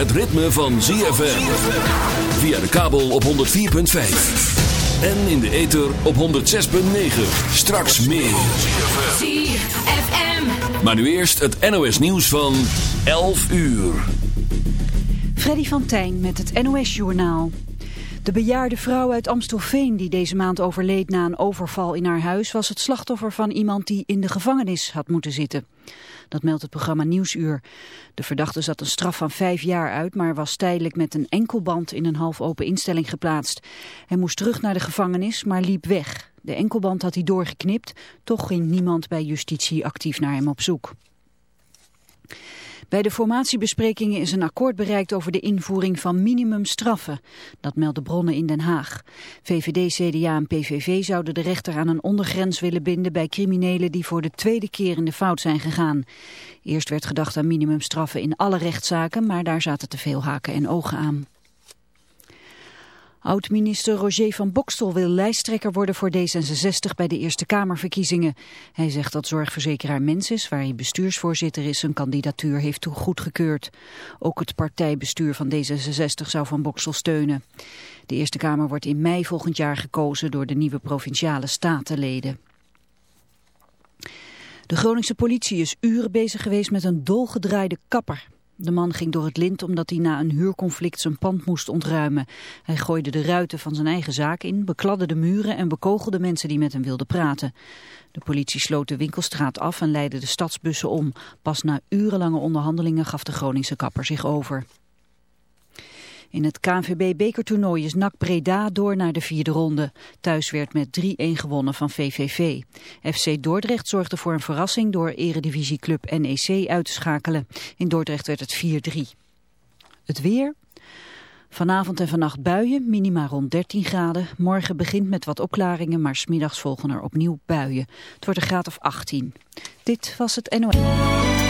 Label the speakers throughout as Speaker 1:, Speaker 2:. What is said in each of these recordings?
Speaker 1: Het ritme van ZFM. Via de kabel op 104.5. En in de ether op 106.9. Straks meer. ZFM. Maar nu eerst het NOS nieuws van 11 uur.
Speaker 2: Freddy van Tijn met het NOS Journaal. De bejaarde vrouw uit Amstelveen die deze maand overleed na een overval in haar huis... was het slachtoffer van iemand die in de gevangenis had moeten zitten. Dat meldt het programma Nieuwsuur. De verdachte zat een straf van vijf jaar uit, maar was tijdelijk met een enkelband in een half-open instelling geplaatst. Hij moest terug naar de gevangenis, maar liep weg. De enkelband had hij doorgeknipt, toch ging niemand bij justitie actief naar hem op zoek. Bij de formatiebesprekingen is een akkoord bereikt over de invoering van minimumstraffen. Dat melden bronnen in Den Haag. VVD, CDA en PVV zouden de rechter aan een ondergrens willen binden bij criminelen die voor de tweede keer in de fout zijn gegaan. Eerst werd gedacht aan minimumstraffen in alle rechtszaken, maar daar zaten te veel haken en ogen aan. Oud-minister Roger van Bokstel wil lijsttrekker worden voor D66 bij de Eerste Kamerverkiezingen. Hij zegt dat zorgverzekeraar Mensis, waar hij bestuursvoorzitter is, zijn kandidatuur heeft goedgekeurd. Ook het partijbestuur van D66 zou van Bokstel steunen. De Eerste Kamer wordt in mei volgend jaar gekozen door de nieuwe provinciale statenleden. De Groningse politie is uren bezig geweest met een dolgedraaide kapper. De man ging door het lint omdat hij na een huurconflict zijn pand moest ontruimen. Hij gooide de ruiten van zijn eigen zaak in, bekladde de muren en bekogelde mensen die met hem wilden praten. De politie sloot de winkelstraat af en leidde de stadsbussen om. Pas na urenlange onderhandelingen gaf de Groningse kapper zich over. In het KNVB-bekertoernooi is NAC Breda door naar de vierde ronde. Thuis werd met 3-1 gewonnen van VVV. FC Dordrecht zorgde voor een verrassing door eredivisieclub NEC uit te schakelen. In Dordrecht werd het 4-3. Het weer... Vanavond en vannacht buien, minima rond 13 graden. Morgen begint met wat opklaringen, maar smiddags volgen er opnieuw buien. Het wordt een graad of 18. Dit was het NOS.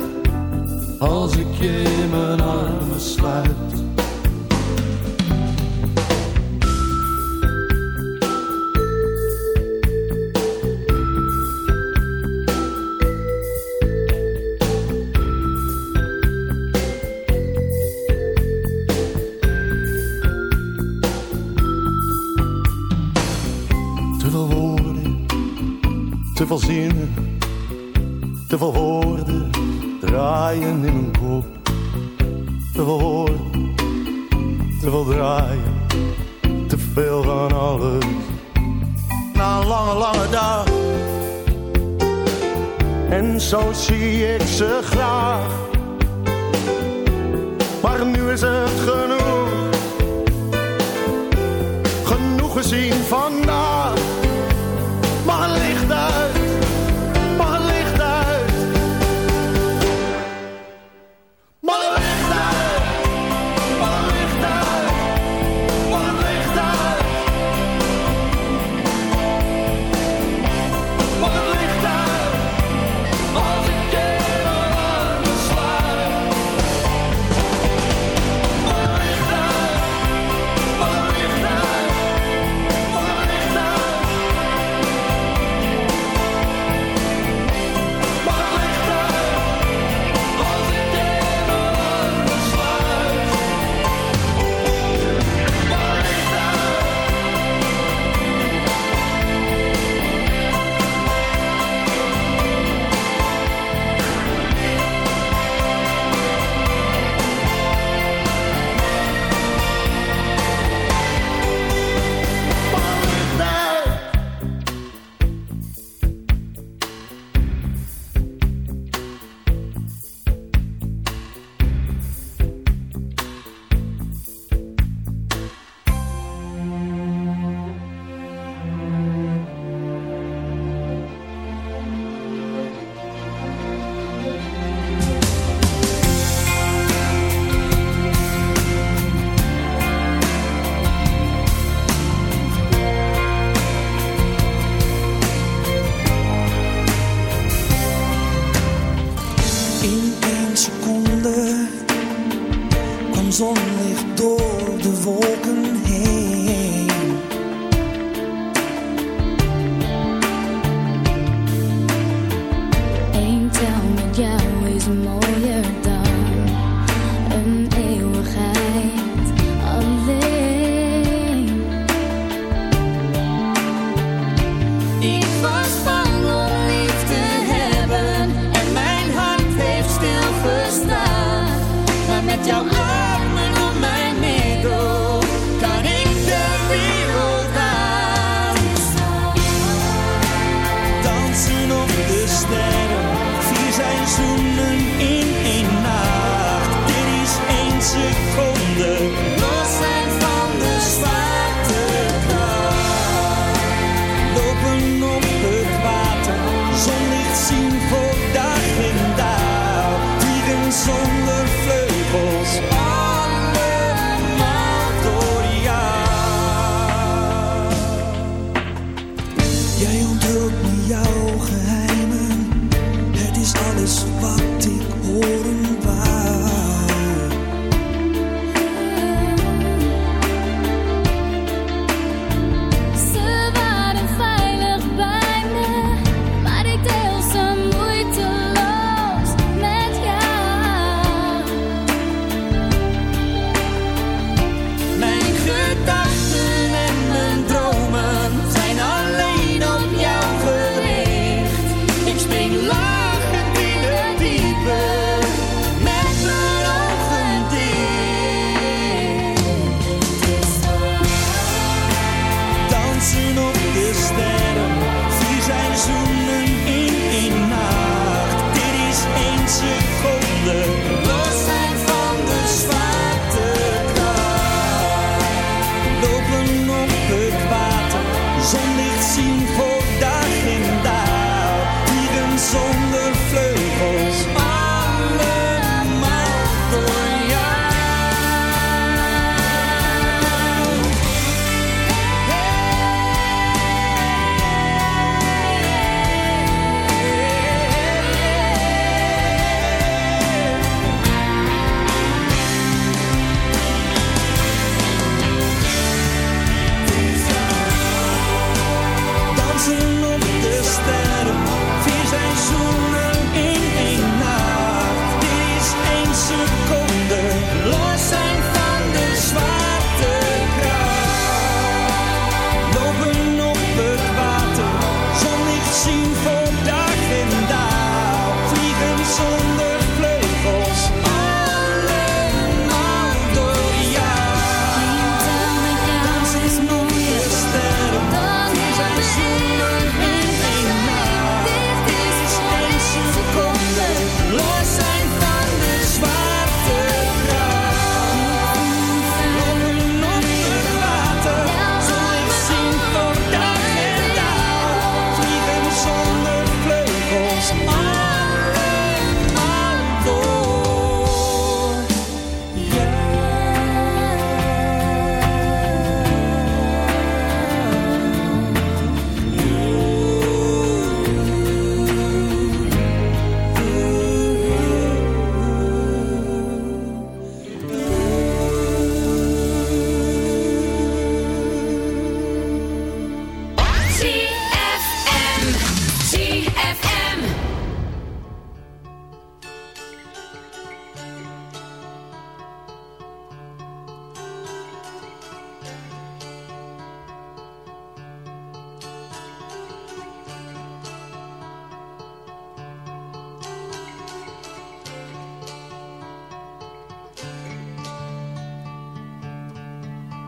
Speaker 3: als ik je mijn armen sluit.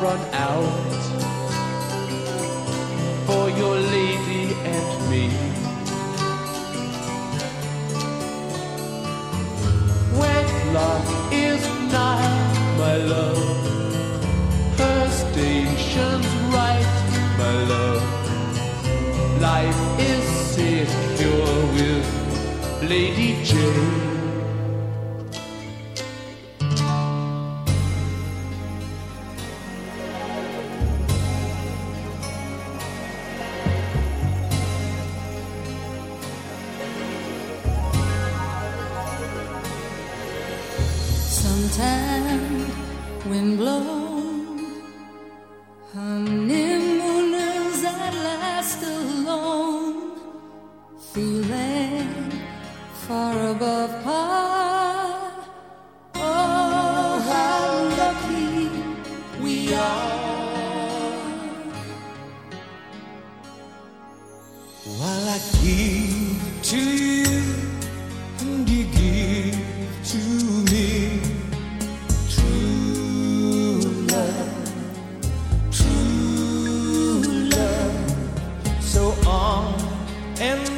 Speaker 4: Run and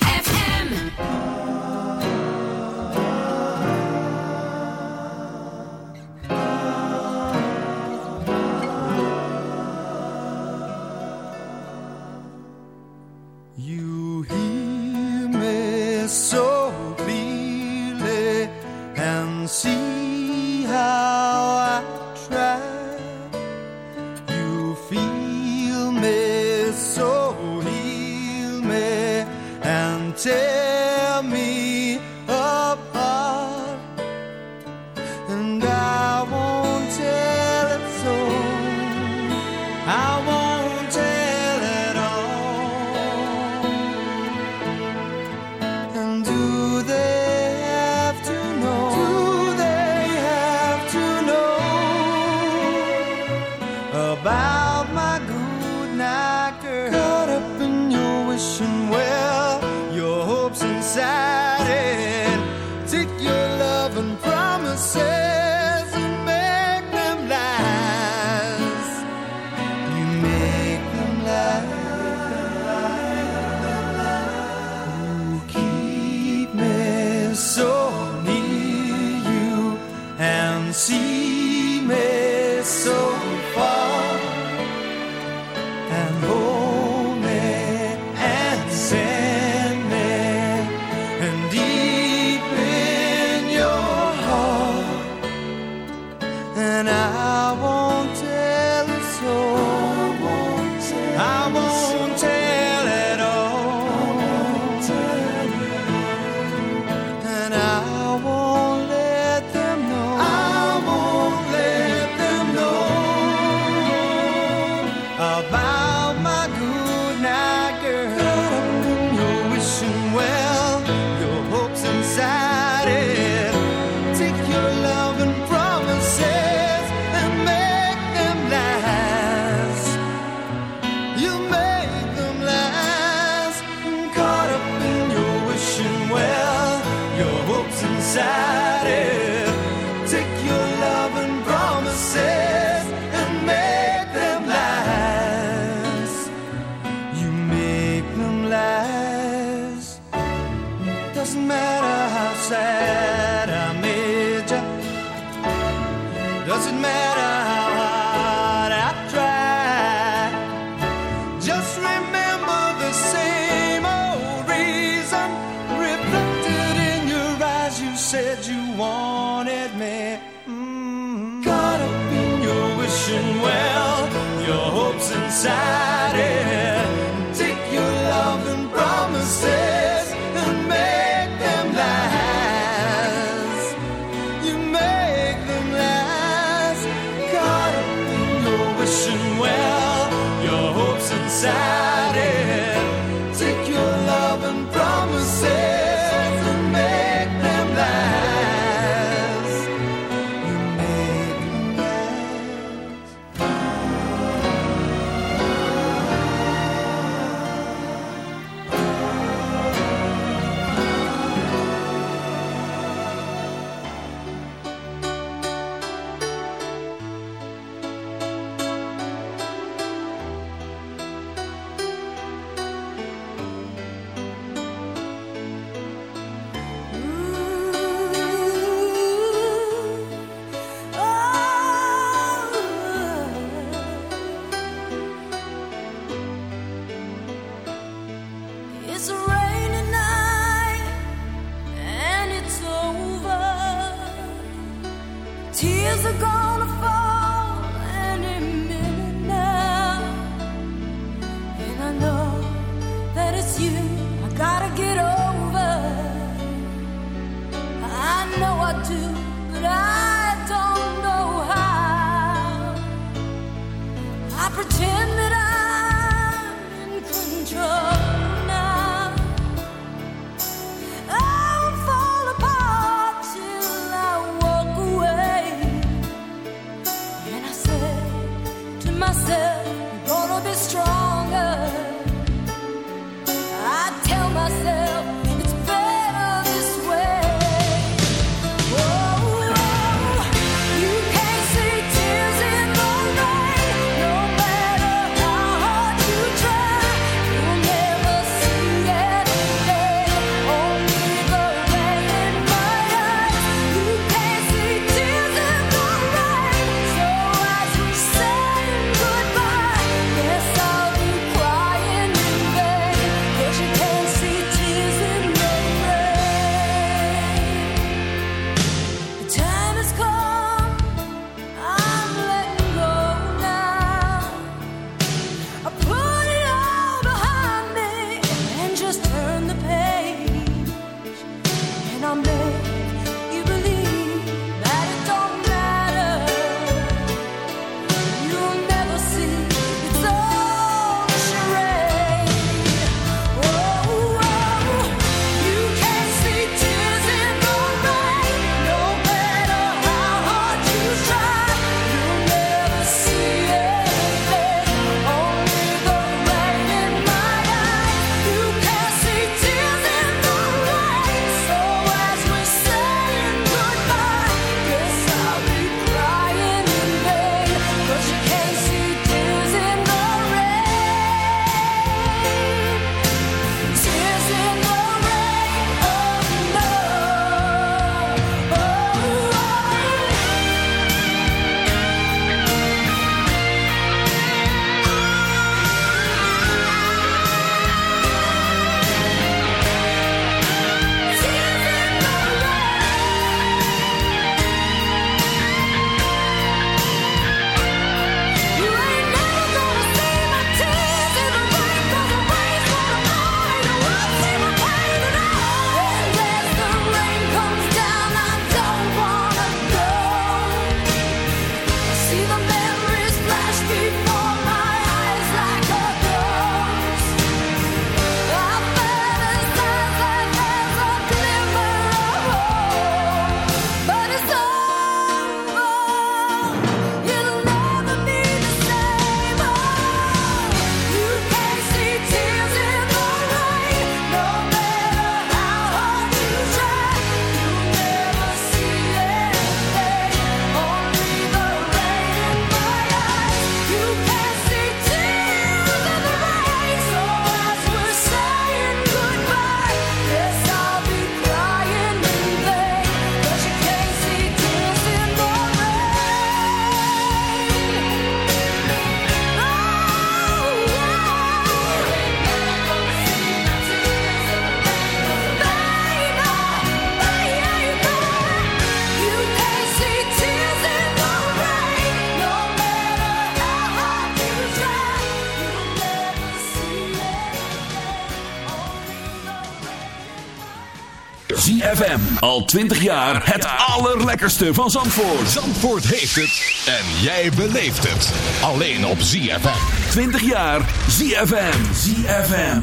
Speaker 1: Al 20 jaar het allerlekkerste van Zandvoort.
Speaker 5: Zandvoort heeft het en jij beleeft het. Alleen op ZFM.
Speaker 1: 20 jaar ZFM. ZFM.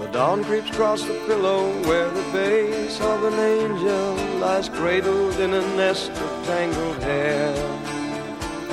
Speaker 6: The dawn creeps across the pillow where the face of an angel lies cradled in a nest of tangled hair.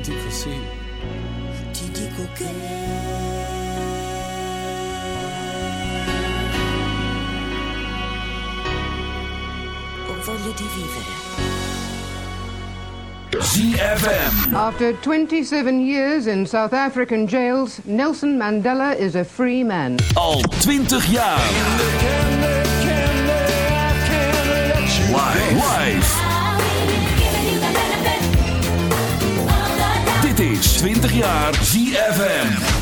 Speaker 7: ti dico
Speaker 8: sì,
Speaker 9: ti dico che... Ho voglia di vivere.
Speaker 10: ZFM.
Speaker 11: After 27 years in South African jails, Nelson Mandela is a free man.
Speaker 10: Al 20 jaar. 20 jaar ZFM.